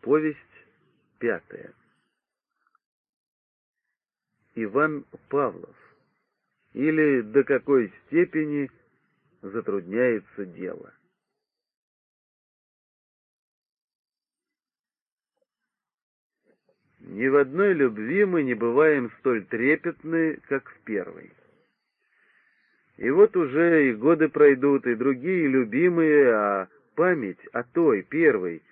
Повесть пятая. Иван Павлов. Или до какой степени затрудняется дело. Ни в одной любви мы не бываем столь трепетны, как в первой. И вот уже и годы пройдут, и другие любимые, а память о той, первой,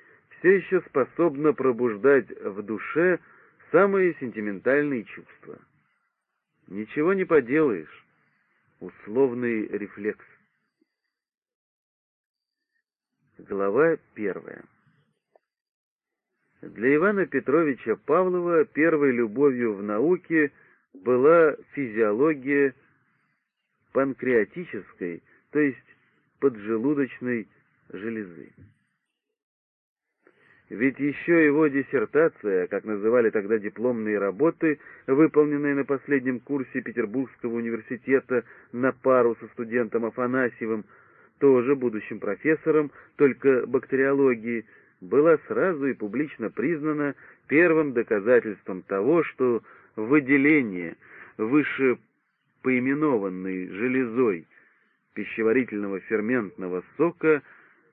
все еще способна пробуждать в душе самые сентиментальные чувства. Ничего не поделаешь. Условный рефлекс. Глава первая. Для Ивана Петровича Павлова первой любовью в науке была физиология панкреатической, то есть поджелудочной железы. Ведь еще его диссертация, как называли тогда дипломные работы, выполненные на последнем курсе Петербургского университета на пару со студентом Афанасьевым, тоже будущим профессором, только бактериологии, была сразу и публично признана первым доказательством того, что выделение выше поименованной железой пищеварительного ферментного сока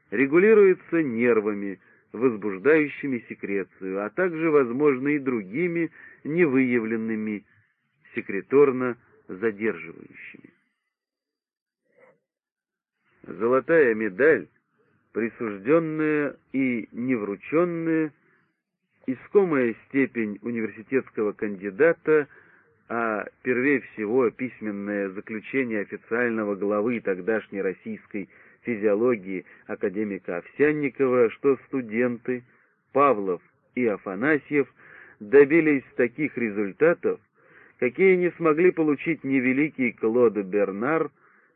регулируется нервами, возбуждающими секрецию, а также, возможно, и другими невыявленными секреторно задерживающими. Золотая медаль присужденная и неврученная, искомая степень университетского кандидата, а первее всего письменное заключение официального главы тогдашней российской физиологии академика Овсянникова, что студенты Павлов и Афанасьев добились таких результатов, какие не смогли получить ни великий Клод Бернар,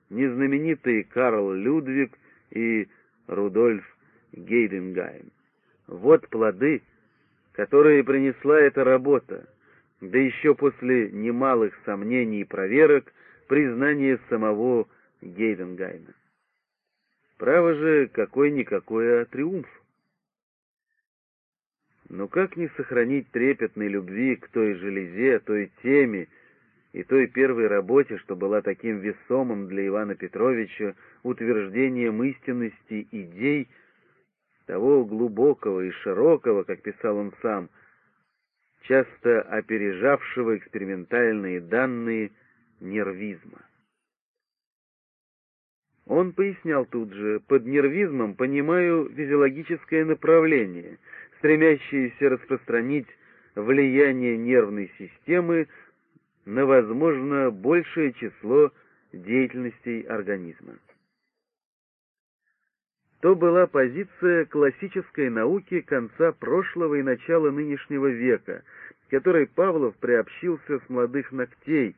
ни знаменитый Карл Людвиг и Рудольф Гейденгайм. Вот плоды, которые принесла эта работа, да еще после немалых сомнений и проверок признание самого Гейденгайма. Право же, какой-никакой а триумф. Но как не сохранить трепетной любви к той железе, той теме, и той первой работе, что была таким весомым для Ивана Петровича утверждением истинности идей, того глубокого и широкого, как писал он сам, часто опережавшего экспериментальные данные нервизма. Он пояснял тут же, под нервизмом понимаю физиологическое направление, стремящееся распространить влияние нервной системы на, возможно, большее число деятельностей организма. То была позиция классической науки конца прошлого и начала нынешнего века, которой Павлов приобщился с молодых ногтей,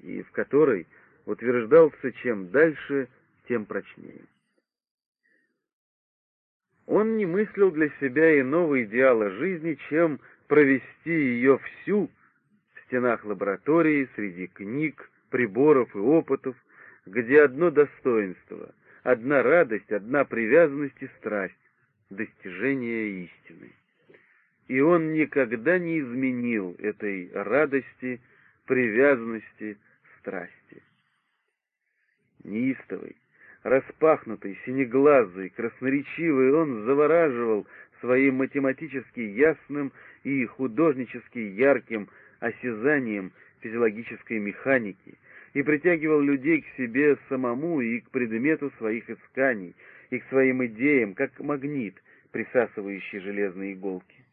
и в которой утверждался чем дальше, тем прочнее. Он не мыслил для себя иного идеала жизни, чем провести ее всю стенах лаборатории, среди книг, приборов и опытов, где одно достоинство, одна радость, одна привязанность и страсть, достижение истины. И он никогда не изменил этой радости, привязанности, страсти. Неистовый, распахнутый, синеглазый, красноречивый, он завораживал своим математически ясным и художнически ярким осязанием физиологической механики и притягивал людей к себе самому и к предмету своих исканий, и к своим идеям, как магнит, присасывающий железные иголки.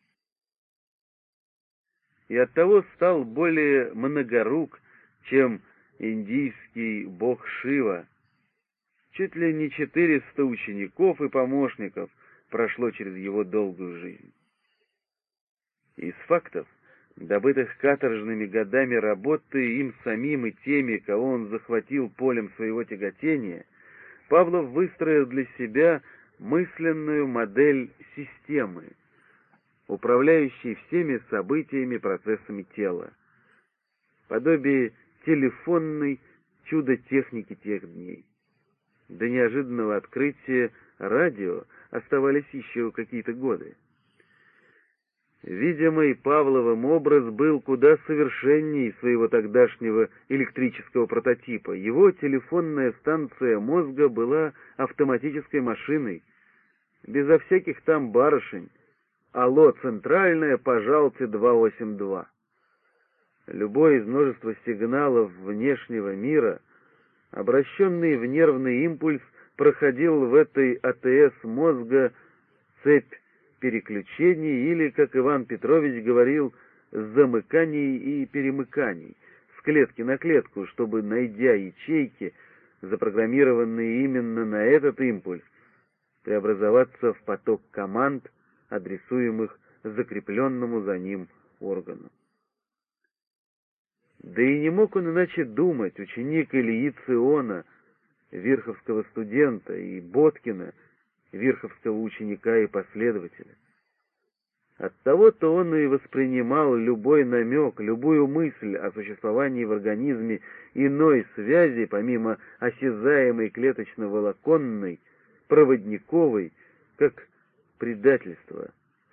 И оттого стал более многорук, чем индийский бог Шива. Чуть ли не четыреста учеников и помощников прошло через его долгую жизнь. Из фактов — добытых каторжными годами работы им самим и теми, кого он захватил полем своего тяготения, Павлов выстроил для себя мысленную модель системы, управляющей всеми событиями, процессами тела, подобие телефонной чудо-техники тех дней. До неожиданного открытия радио оставались еще какие-то годы. Видимый Павловым образ был куда совершенней своего тогдашнего электрического прототипа. Его телефонная станция мозга была автоматической машиной, безо всяких там барышень. Алло, центральная, пожалуйте, 282. Любой из множества сигналов внешнего мира, обращенный в нервный импульс, проходил в этой АТС мозга цепь переключений или, как Иван Петрович говорил, замыканий и перемыканий с клетки на клетку, чтобы, найдя ячейки, запрограммированные именно на этот импульс, преобразоваться в поток команд, адресуемых закрепленному за ним органу. Да и не мог он иначе думать, ученик Ильи Циона, верховского студента, и Боткина, верховского ученика и последователя. Оттого-то он и воспринимал любой намек, любую мысль о существовании в организме иной связи, помимо осязаемой клеточно-волоконной, проводниковой, как предательство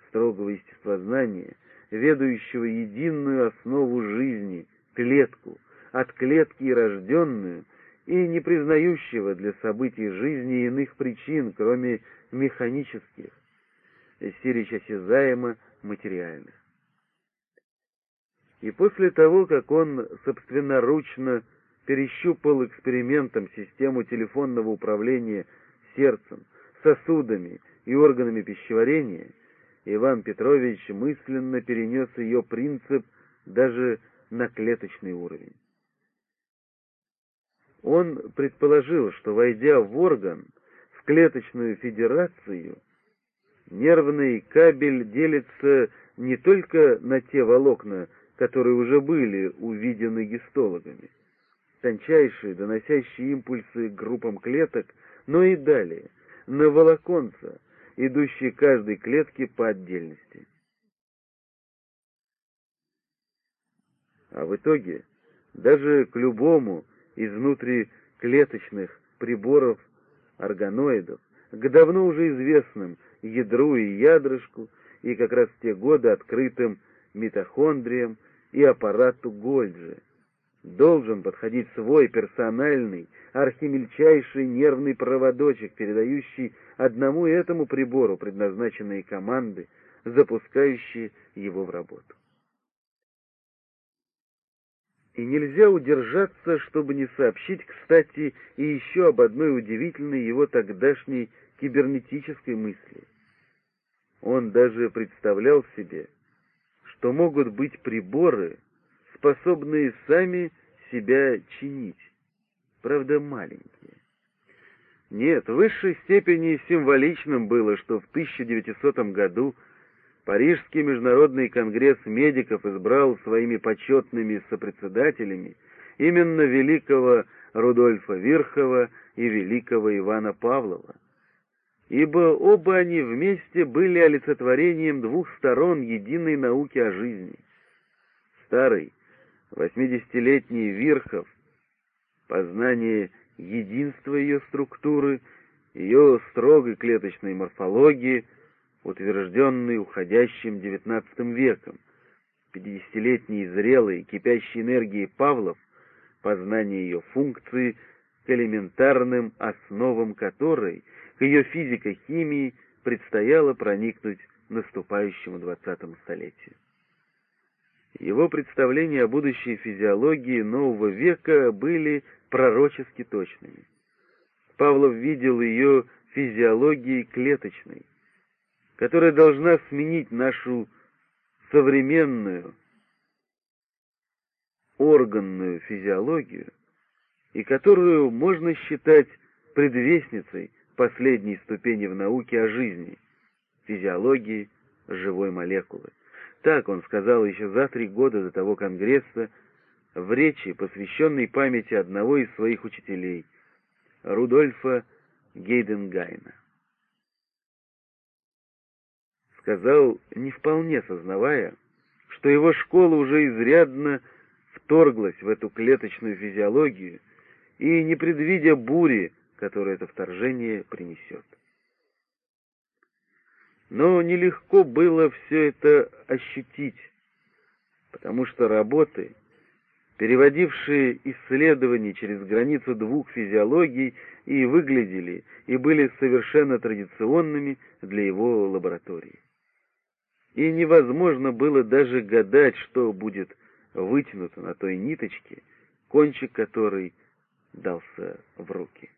строгого естествознания, ведущего единую основу жизни, клетку, от клетки и рожденную, и не признающего для событий жизни иных причин, кроме механических, сирич осязаемо материальных. И после того, как он собственноручно перещупал экспериментом систему телефонного управления сердцем, сосудами и органами пищеварения, Иван Петрович мысленно перенес ее принцип даже на клеточный уровень. Он предположил, что, войдя в орган, в клеточную федерацию, нервный кабель делится не только на те волокна, которые уже были увидены гистологами, тончайшие, доносящие импульсы группам клеток, но и далее, на волоконца, идущие каждой клетке по отдельности. А в итоге даже к любому из внутриклеточных приборов органоидов, к давно уже известным ядру и ядрышку, и как раз в те годы открытым митохондриям и аппарату Гольджи. Должен подходить свой персональный, архимельчайший нервный проводочек, передающий одному этому прибору предназначенные команды, запускающие его в работу. И нельзя удержаться, чтобы не сообщить, кстати, и еще об одной удивительной его тогдашней кибернетической мысли. Он даже представлял себе, что могут быть приборы, способные сами себя чинить, правда маленькие. Нет, в высшей степени символичным было, что в 1900 году Парижский международный конгресс медиков избрал своими почетными сопредседателями именно великого Рудольфа Вирхова и великого Ивана Павлова, ибо оба они вместе были олицетворением двух сторон единой науки о жизни. Старый, восьмидесятилетний Вирхов, познание единства ее структуры, ее строгой клеточной морфологии — утвержденный уходящим XIX веком. Пятидесятилетний зрелый, кипящий энергией Павлов, познание ее функции к элементарным основам которой, к ее физико-химии, предстояло проникнуть наступающему двадцатому столетию. Его представления о будущей физиологии нового века были пророчески точными. Павлов видел ее физиологией клеточной, которая должна сменить нашу современную органную физиологию и которую можно считать предвестницей последней ступени в науке о жизни, физиологии живой молекулы. Так он сказал еще за три года до того конгресса в речи, посвященной памяти одного из своих учителей, Рудольфа Гейденгайна сказал, не вполне сознавая, что его школа уже изрядно вторглась в эту клеточную физиологию и не предвидя бури, которую это вторжение принесет. Но нелегко было все это ощутить, потому что работы, переводившие исследования через границу двух физиологий, и выглядели, и были совершенно традиционными для его лаборатории. И невозможно было даже гадать, что будет вытянуто на той ниточке, кончик которой дался в руки.